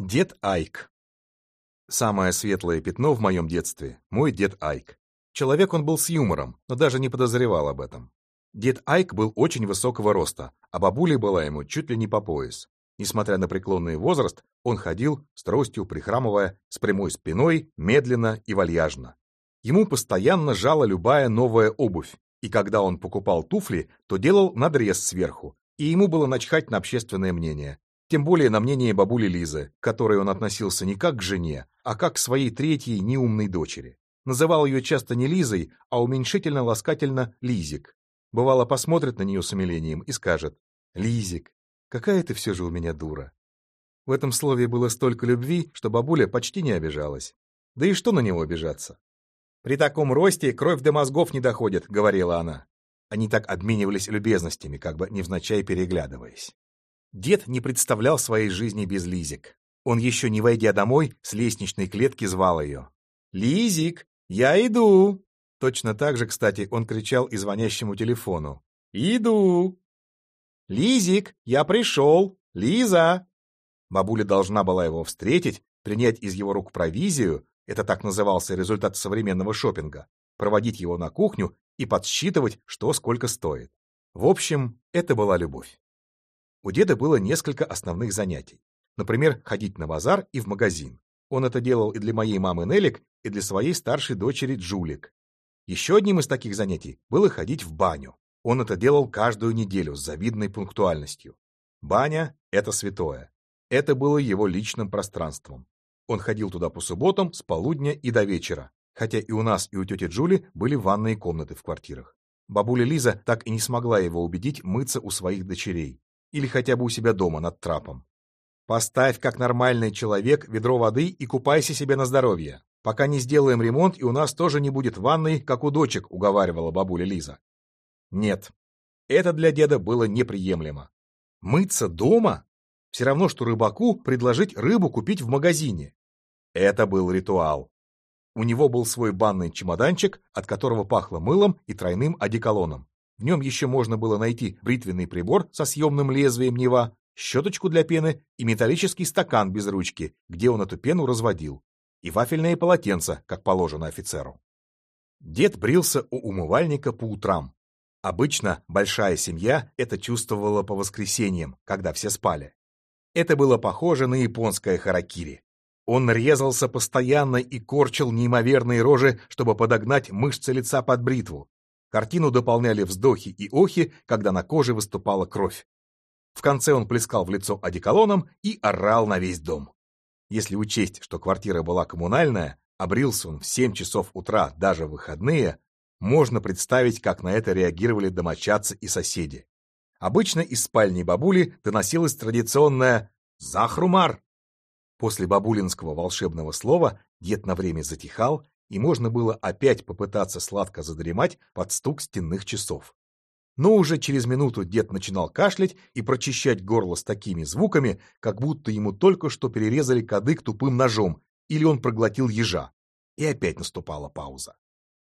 Дед Айк. Самое светлое пятно в моем детстве — мой дед Айк. Человек он был с юмором, но даже не подозревал об этом. Дед Айк был очень высокого роста, а бабуля была ему чуть ли не по пояс. Несмотря на преклонный возраст, он ходил, с тростью прихрамывая, с прямой спиной, медленно и вальяжно. Ему постоянно жала любая новая обувь, и когда он покупал туфли, то делал надрез сверху, и ему было начхать на общественное мнение, тем более на мнение бабули Лизы, к которой он относился не как к жене, а как к своей третьей неумной дочери. Называл ее часто не Лизой, а уменьшительно-ласкательно Лизик. Бывало, посмотрит на нее с умилением и скажет «Лизик, какая ты все же у меня дура». В этом слове было столько любви, что бабуля почти не обижалась. Да и что на него обижаться? «При таком росте кровь до мозгов не доходит», — говорила она. Они так обменивались любезностями, как бы невзначай переглядываясь. Дед не представлял своей жизни без Лизик. Он еще не войдя домой, с лестничной клетки звал ее. «Лизик, я иду!» Точно так же, кстати, он кричал и звонящему телефону. «Иду!» «Лизик, я пришел! Лиза!» Бабуля должна была его встретить, принять из его рук провизию, это так назывался результат современного шопинга, проводить его на кухню и подсчитывать, что сколько стоит. В общем, это была любовь. У деда было несколько основных занятий. Например, ходить на базар и в магазин. Он это делал и для моей мамы Нелик, и для своей старшей дочери Джулик. Еще одним из таких занятий было ходить в баню. Он это делал каждую неделю с завидной пунктуальностью. Баня — это святое. Это было его личным пространством. Он ходил туда по субботам с полудня и до вечера, хотя и у нас, и у тети Джули были ванные комнаты в квартирах. Бабуля Лиза так и не смогла его убедить мыться у своих дочерей или хотя бы у себя дома над трапом. Поставь, как нормальный человек, ведро воды и купайся себе на здоровье. Пока не сделаем ремонт, и у нас тоже не будет ванной, как у дочек, уговаривала бабуля Лиза. Нет, это для деда было неприемлемо. Мыться дома? Все равно, что рыбаку предложить рыбу купить в магазине. Это был ритуал. У него был свой банный чемоданчик, от которого пахло мылом и тройным одеколоном. В нем еще можно было найти бритвенный прибор со съемным лезвием Нева, щеточку для пены и металлический стакан без ручки, где он эту пену разводил, и вафельное полотенце, как положено офицеру. Дед брился у умывальника по утрам. Обычно большая семья это чувствовала по воскресеньям, когда все спали. Это было похоже на японское харакири. Он резался постоянно и корчил неимоверные рожи, чтобы подогнать мышцы лица под бритву, Картину дополняли вздохи и охи, когда на коже выступала кровь. В конце он плескал в лицо одеколоном и орал на весь дом. Если учесть, что квартира была коммунальная, обрился он в 7 часов утра даже в выходные, можно представить, как на это реагировали домочадцы и соседи. Обычно из спальни бабули доносилось традиционное «Захрумар!». После бабулинского волшебного слова дед на время затихал и можно было опять попытаться сладко задремать под стук стенных часов. Но уже через минуту дед начинал кашлять и прочищать горло с такими звуками, как будто ему только что перерезали кадык тупым ножом, или он проглотил ежа. И опять наступала пауза.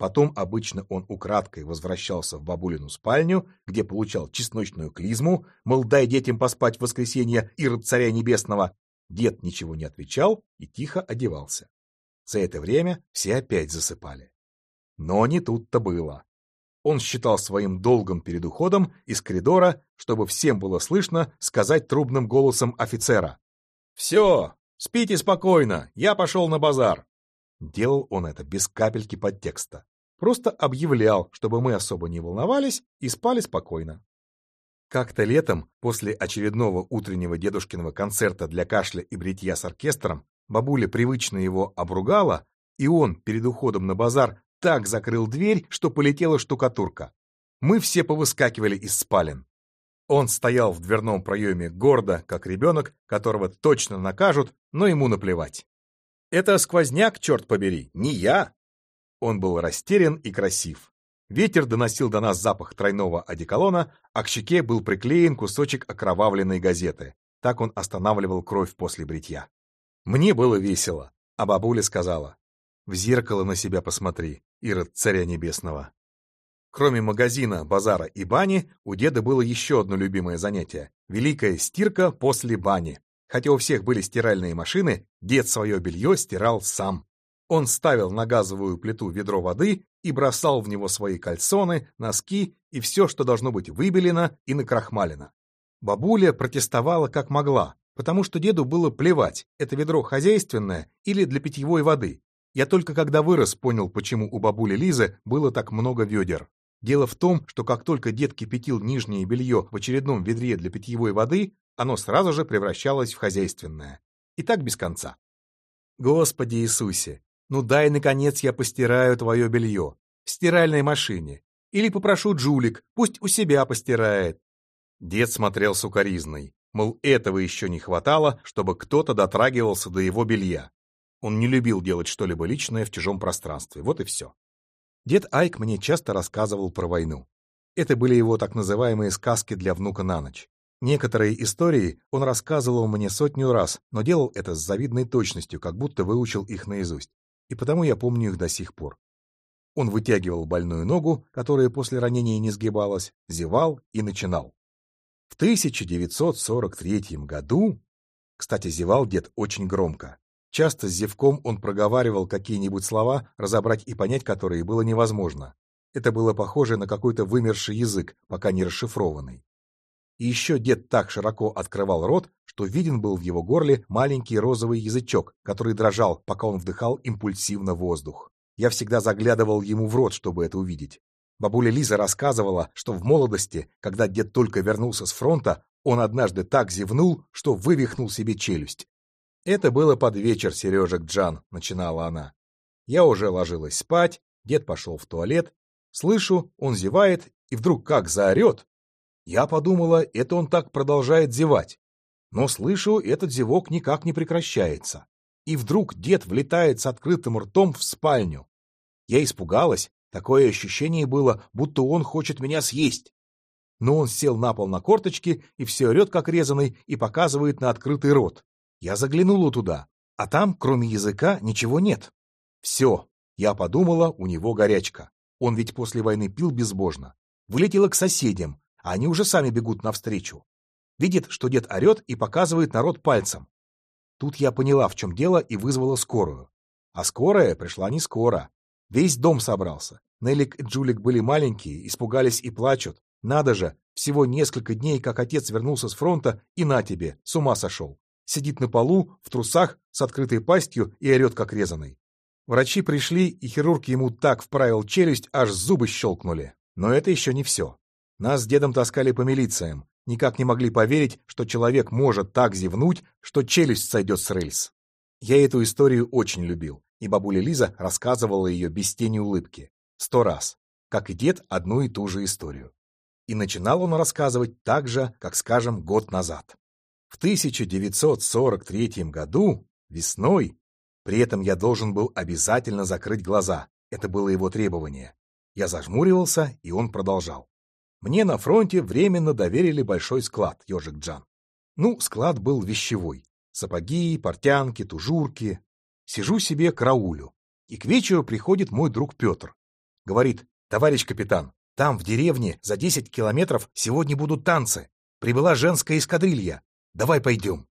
Потом обычно он украдкой возвращался в бабулину спальню, где получал чесночную клизму, мол, дай детям поспать в воскресенье, Ирод царя небесного. Дед ничего не отвечал и тихо одевался. За это время все опять засыпали. Но не тут-то было. Он считал своим долгом перед уходом из коридора, чтобы всем было слышно сказать трубным голосом офицера. «Все, спите спокойно, я пошел на базар». Делал он это без капельки подтекста. Просто объявлял, чтобы мы особо не волновались и спали спокойно. Как-то летом, после очередного утреннего дедушкиного концерта для кашля и бритья с оркестром, Бабуля привычно его обругала, и он перед уходом на базар так закрыл дверь, что полетела штукатурка. Мы все повыскакивали из спален. Он стоял в дверном проеме гордо, как ребенок, которого точно накажут, но ему наплевать. «Это сквозняк, черт побери, не я!» Он был растерян и красив. Ветер доносил до нас запах тройного одеколона, а к щеке был приклеен кусочек окровавленной газеты. Так он останавливал кровь после бритья. Мне было весело, а бабуля сказала, «В зеркало на себя посмотри, Ирод царя небесного». Кроме магазина, базара и бани, у деда было еще одно любимое занятие — великая стирка после бани. Хотя у всех были стиральные машины, дед свое белье стирал сам. Он ставил на газовую плиту ведро воды и бросал в него свои кальсоны, носки и все, что должно быть выбелено и накрахмалено. Бабуля протестовала как могла, потому что деду было плевать, это ведро хозяйственное или для питьевой воды. Я только когда вырос понял, почему у бабули Лизы было так много ведер. Дело в том, что как только дед кипятил нижнее белье в очередном ведре для питьевой воды, оно сразу же превращалось в хозяйственное. И так без конца. Господи Иисусе, ну дай, наконец, я постираю твое белье. В стиральной машине. Или попрошу Джулик, пусть у себя постирает. Дед смотрел сукоризной. Мол, этого еще не хватало, чтобы кто-то дотрагивался до его белья. Он не любил делать что-либо личное в чужом пространстве. Вот и все. Дед Айк мне часто рассказывал про войну. Это были его так называемые сказки для внука на ночь. Некоторые истории он рассказывал мне сотню раз, но делал это с завидной точностью, как будто выучил их наизусть. И потому я помню их до сих пор. Он вытягивал больную ногу, которая после ранения не сгибалась, зевал и начинал. В 1943 году, кстати, зевал дед очень громко, Часто с зевком он проговаривал какие-нибудь слова, разобрать и понять которые было невозможно. Это было похоже на какой-то вымерший язык, пока не расшифрованный. И еще дед так широко открывал рот, что виден был в его горле маленький розовый язычок, который дрожал, пока он вдыхал импульсивно воздух. Я всегда заглядывал ему в рот, чтобы это увидеть. Бабуля Лиза рассказывала, что в молодости, когда дед только вернулся с фронта, он однажды так зевнул, что вывихнул себе челюсть. Это было под вечер, Сережек Джан, начинала она. Я уже ложилась спать, дед пошел в туалет. Слышу, он зевает, и вдруг как заорет. Я подумала, это он так продолжает зевать. Но слышу, этот зевок никак не прекращается. И вдруг дед влетает с открытым ртом в спальню. Я испугалась, такое ощущение было, будто он хочет меня съесть. Но он сел на пол на корточки и все орет, как резанный, и показывает на открытый рот. Я заглянула туда, а там, кроме языка, ничего нет. Все, я подумала, у него горячка. Он ведь после войны пил безбожно. Вылетела к соседям, а они уже сами бегут навстречу. Видит, что дед орет и показывает народ пальцем. Тут я поняла, в чем дело, и вызвала скорую. А скорая пришла не скоро. Весь дом собрался. Неллик и Джулик были маленькие, испугались и плачут. Надо же, всего несколько дней, как отец вернулся с фронта, и на тебе, с ума сошел сидит на полу, в трусах, с открытой пастью и орет, как резаный. Врачи пришли, и хирург ему так вправил челюсть, аж зубы щелкнули. Но это еще не все. Нас с дедом таскали по милициям. Никак не могли поверить, что человек может так зевнуть, что челюсть сойдет с рельс. Я эту историю очень любил, и бабуля Лиза рассказывала ее без тени улыбки. Сто раз. Как и дед, одну и ту же историю. И начинал он рассказывать так же, как, скажем, год назад. В 1943 году, весной, при этом я должен был обязательно закрыть глаза, это было его требование. Я зажмуривался, и он продолжал. Мне на фронте временно доверили большой склад, ежик Джан. Ну, склад был вещевой. Сапоги, портянки, тужурки. Сижу себе караулю. И к вечеру приходит мой друг Петр. Говорит, товарищ капитан, там, в деревне, за 10 километров сегодня будут танцы. Прибыла женская эскадрилья. Давай пойдем.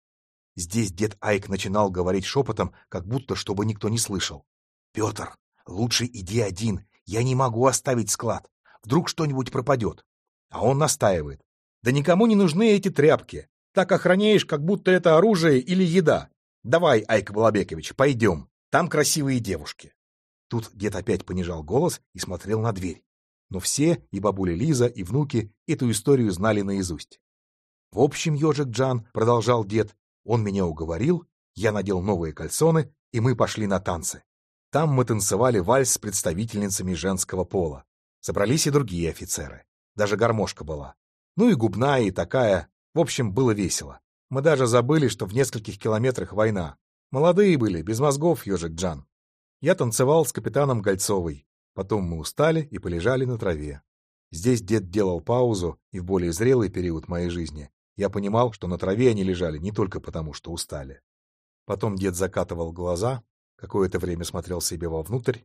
Здесь дед Айк начинал говорить шепотом, как будто чтобы никто не слышал. Петр, лучше иди один. Я не могу оставить склад. Вдруг что-нибудь пропадет. А он настаивает. Да никому не нужны эти тряпки. Так охраняешь, как будто это оружие или еда. Давай, Айк Балабекович, пойдем. Там красивые девушки. Тут дед опять понижал голос и смотрел на дверь. Но все, и бабуля Лиза, и внуки, эту историю знали наизусть. В общем, ежик Джан, продолжал дед, он меня уговорил, я надел новые кальсоны, и мы пошли на танцы. Там мы танцевали вальс с представительницами женского пола. Собрались и другие офицеры. Даже гармошка была. Ну и губная, и такая. В общем, было весело. Мы даже забыли, что в нескольких километрах война. Молодые были, без мозгов, ежик Джан. Я танцевал с капитаном Гольцовой. Потом мы устали и полежали на траве. Здесь дед делал паузу, и в более зрелый период моей жизни я понимал, что на траве они лежали не только потому, что устали. Потом дед закатывал глаза, какое-то время смотрел себе вовнутрь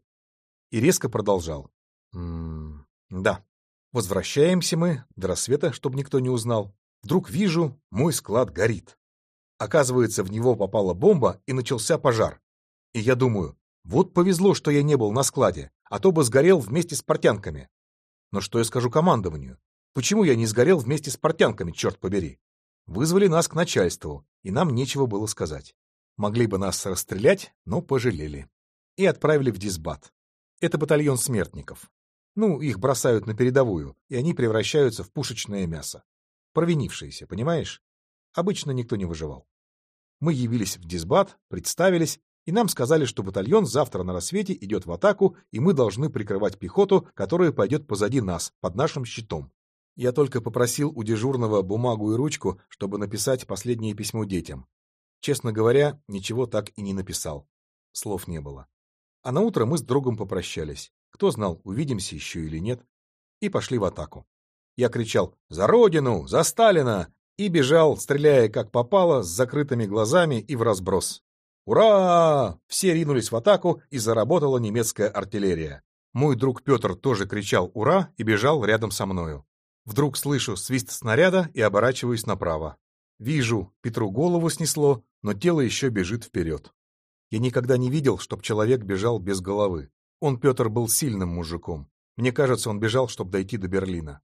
и резко продолжал. «М -м да, возвращаемся мы до рассвета, чтобы никто не узнал. Вдруг вижу, мой склад горит. Оказывается, в него попала бомба и начался пожар. И я думаю, вот повезло, что я не был на складе, а то бы сгорел вместе с портянками. Но что я скажу командованию? Почему я не сгорел вместе с портянками, черт побери? Вызвали нас к начальству, и нам нечего было сказать. Могли бы нас расстрелять, но пожалели. И отправили в дисбат. Это батальон смертников. Ну, их бросают на передовую, и они превращаются в пушечное мясо. Провинившиеся, понимаешь? Обычно никто не выживал. Мы явились в дисбат, представились, и нам сказали, что батальон завтра на рассвете идет в атаку, и мы должны прикрывать пехоту, которая пойдет позади нас, под нашим щитом. Я только попросил у дежурного бумагу и ручку, чтобы написать последнее письмо детям. Честно говоря, ничего так и не написал. Слов не было. А на утро мы с другом попрощались. Кто знал, увидимся еще или нет. И пошли в атаку. Я кричал «За Родину! За Сталина!» и бежал, стреляя как попало, с закрытыми глазами и в разброс. «Ура!» Все ринулись в атаку, и заработала немецкая артиллерия. Мой друг Петр тоже кричал «Ура!» и бежал рядом со мною. Вдруг слышу свист снаряда и оборачиваюсь направо. Вижу, Петру голову снесло, но тело еще бежит вперед. Я никогда не видел, чтоб человек бежал без головы. Он, Петр, был сильным мужиком. Мне кажется, он бежал, чтобы дойти до Берлина.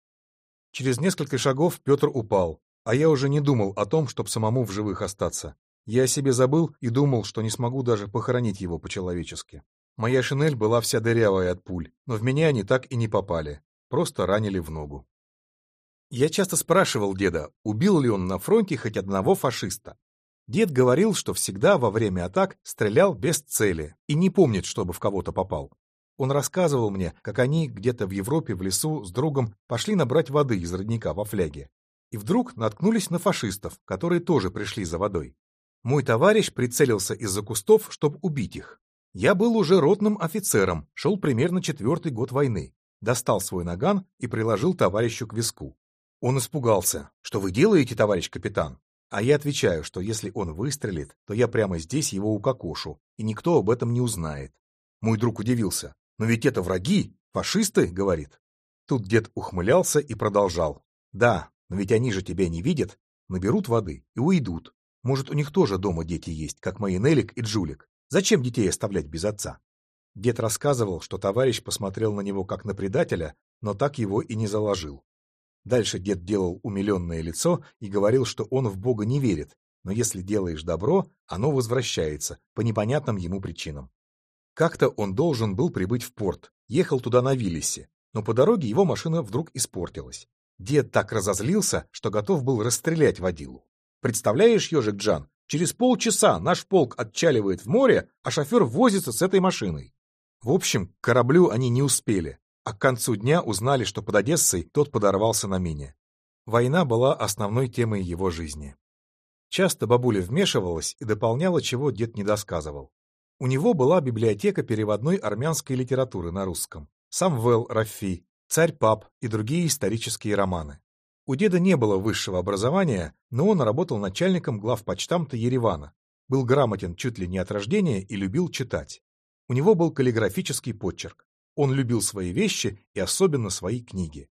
Через несколько шагов Петр упал, а я уже не думал о том, чтобы самому в живых остаться. Я о себе забыл и думал, что не смогу даже похоронить его по-человечески. Моя шинель была вся дырявая от пуль, но в меня они так и не попали, просто ранили в ногу. Я часто спрашивал деда, убил ли он на фронте хоть одного фашиста. Дед говорил, что всегда во время атак стрелял без цели и не помнит, чтобы в кого-то попал. Он рассказывал мне, как они где-то в Европе в лесу с другом пошли набрать воды из родника во фляге. И вдруг наткнулись на фашистов, которые тоже пришли за водой. Мой товарищ прицелился из-за кустов, чтобы убить их. Я был уже ротным офицером, шел примерно четвертый год войны. Достал свой наган и приложил товарищу к виску. Он испугался. «Что вы делаете, товарищ капитан?» А я отвечаю, что если он выстрелит, то я прямо здесь его укокошу, и никто об этом не узнает. Мой друг удивился. «Но ведь это враги, фашисты», — говорит. Тут дед ухмылялся и продолжал. «Да, но ведь они же тебя не видят, наберут воды и уйдут. Может, у них тоже дома дети есть, как мои Нелик и Джулик. Зачем детей оставлять без отца?» Дед рассказывал, что товарищ посмотрел на него как на предателя, но так его и не заложил. Дальше дед делал умиленное лицо и говорил, что он в Бога не верит, но если делаешь добро, оно возвращается по непонятным ему причинам. Как-то он должен был прибыть в порт, ехал туда на Виллисе, но по дороге его машина вдруг испортилась. Дед так разозлился, что готов был расстрелять водилу. Представляешь, ежик Джан, через полчаса наш полк отчаливает в море, а шофер возится с этой машиной. В общем, к кораблю они не успели, а к концу дня узнали, что под Одессой тот подорвался на мине. Война была основной темой его жизни. Часто бабуля вмешивалась и дополняла, чего дед не досказывал. У него была библиотека переводной армянской литературы на русском, Самвел Рафи, Царь-пап и другие исторические романы. У деда не было высшего образования, но он работал начальником главпочтамта Еревана, был грамотен чуть ли не от рождения и любил читать. У него был каллиграфический почерк. Он любил свои вещи и особенно свои книги.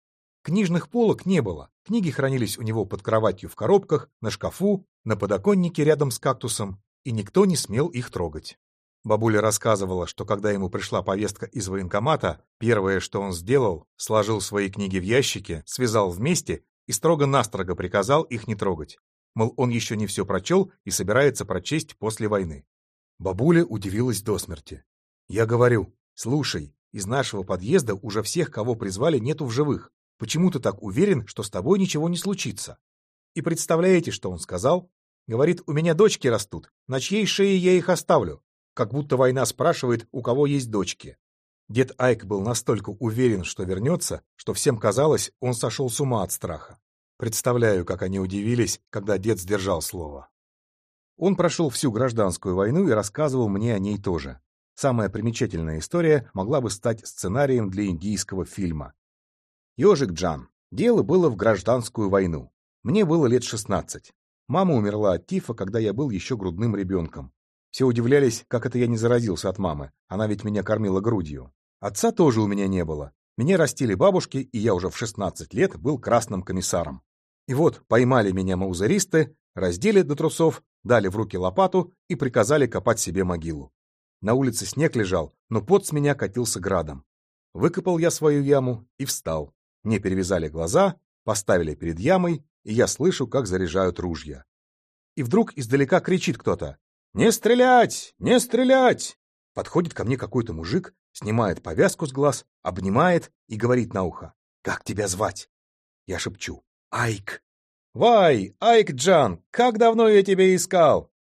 Книжных полок не было, книги хранились у него под кроватью в коробках, на шкафу, на подоконнике рядом с кактусом, и никто не смел их трогать. Бабуля рассказывала, что когда ему пришла повестка из военкомата, первое, что он сделал, сложил свои книги в ящике, связал вместе и строго-настрого приказал их не трогать. Мол, он еще не все прочел и собирается прочесть после войны. Бабуля удивилась до смерти. Я говорю, слушай, из нашего подъезда уже всех, кого призвали, нету в живых. Почему ты так уверен, что с тобой ничего не случится? И представляете, что он сказал? Говорит, у меня дочки растут, на чьей шее я их оставлю? Как будто война спрашивает, у кого есть дочки. Дед Айк был настолько уверен, что вернется, что всем казалось, он сошел с ума от страха. Представляю, как они удивились, когда дед сдержал слово. Он прошел всю гражданскую войну и рассказывал мне о ней тоже. Самая примечательная история могла бы стать сценарием для индийского фильма. Ёжик Джан. Дело было в гражданскую войну. Мне было лет 16. Мама умерла от тифа, когда я был еще грудным ребенком. Все удивлялись, как это я не заразился от мамы. Она ведь меня кормила грудью. Отца тоже у меня не было. Меня растили бабушки, и я уже в 16 лет был красным комиссаром. И вот поймали меня маузеристы, раздели до трусов, дали в руки лопату и приказали копать себе могилу. На улице снег лежал, но пот с меня катился градом. Выкопал я свою яму и встал. Мне перевязали глаза, поставили перед ямой, и я слышу, как заряжают ружья. И вдруг издалека кричит кто-то «Не стрелять! Не стрелять!» Подходит ко мне какой-то мужик, снимает повязку с глаз, обнимает и говорит на ухо «Как тебя звать?» Я шепчу «Айк». «Вай, Айк Джан, как давно я тебя искал?»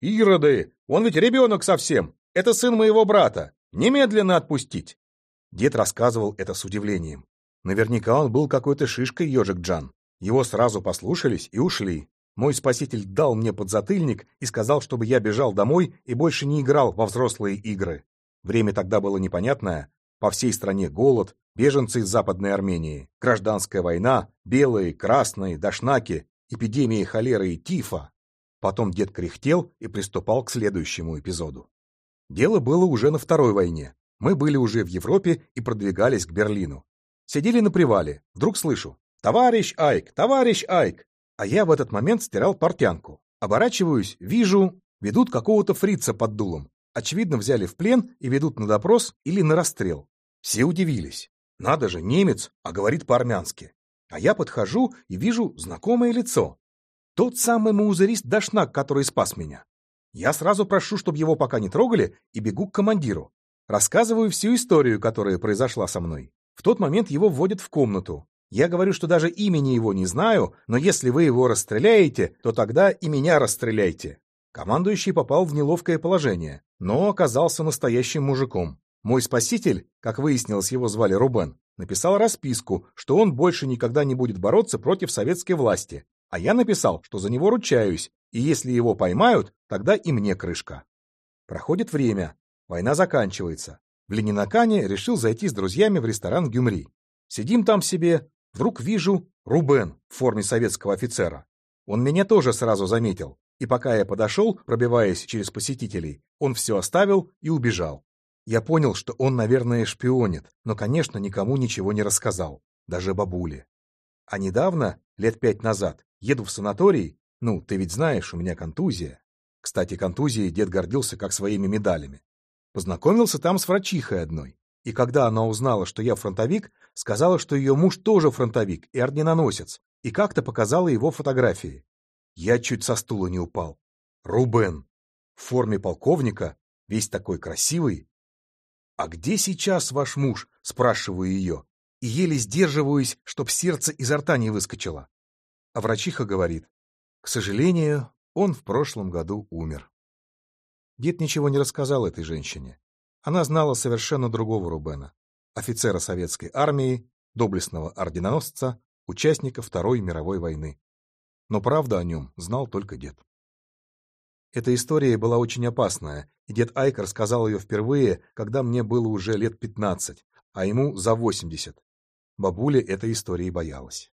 «Ироды, он ведь ребенок совсем, это сын моего брата, немедленно отпустить!» Дед рассказывал это с удивлением. Наверняка он был какой-то шишкой ежик Джан. Его сразу послушались и ушли. Мой спаситель дал мне подзатыльник и сказал, чтобы я бежал домой и больше не играл во взрослые игры. Время тогда было непонятное. По всей стране голод, беженцы из Западной Армении, гражданская война, белые, красные, дошнаки, эпидемии холеры и тифа. Потом дед кряхтел и приступал к следующему эпизоду. Дело было уже на Второй войне. Мы были уже в Европе и продвигались к Берлину. Сидели на привале. Вдруг слышу «Товарищ Айк! Товарищ Айк!» А я в этот момент стирал портянку. Оборачиваюсь, вижу, ведут какого-то фрица под дулом. Очевидно, взяли в плен и ведут на допрос или на расстрел. Все удивились. Надо же, немец, а говорит по-армянски. А я подхожу и вижу знакомое лицо. Тот самый маузерист Дашнак, который спас меня. Я сразу прошу, чтобы его пока не трогали, и бегу к командиру. Рассказываю всю историю, которая произошла со мной. В тот момент его вводят в комнату. Я говорю, что даже имени его не знаю, но если вы его расстреляете, то тогда и меня расстреляйте. Командующий попал в неловкое положение, но оказался настоящим мужиком. Мой спаситель, как выяснилось, его звали Рубен, написал расписку, что он больше никогда не будет бороться против советской власти. А я написал, что за него ручаюсь, и если его поймают, тогда и мне крышка. Проходит время, война заканчивается. В Ленинакане решил зайти с друзьями в ресторан Гюмри. Сидим там себе, Вдруг вижу Рубен в форме советского офицера. Он меня тоже сразу заметил, и пока я подошел, пробиваясь через посетителей, он все оставил и убежал. Я понял, что он, наверное, шпионит, но, конечно, никому ничего не рассказал, даже бабуле. А недавно, лет пять назад, еду в санаторий, ну, ты ведь знаешь, у меня контузия. Кстати, контузией дед гордился как своими медалями. Познакомился там с врачихой одной. И когда она узнала, что я фронтовик, сказала, что ее муж тоже фронтовик и орденоносец, и как-то показала его фотографии. Я чуть со стула не упал. Рубен. В форме полковника, весь такой красивый. «А где сейчас ваш муж?» — спрашиваю ее. И еле сдерживаюсь, чтоб сердце изо рта не выскочило. А врачиха говорит, «К сожалению, он в прошлом году умер». Дед ничего не рассказал этой женщине. Она знала совершенно другого Рубена, офицера советской армии, доблестного орденоносца, участника Второй мировой войны. Но правда о нем знал только дед. Эта история была очень опасная, и дед Айк рассказал ее впервые, когда мне было уже лет 15, а ему за 80. Бабуля этой истории боялась.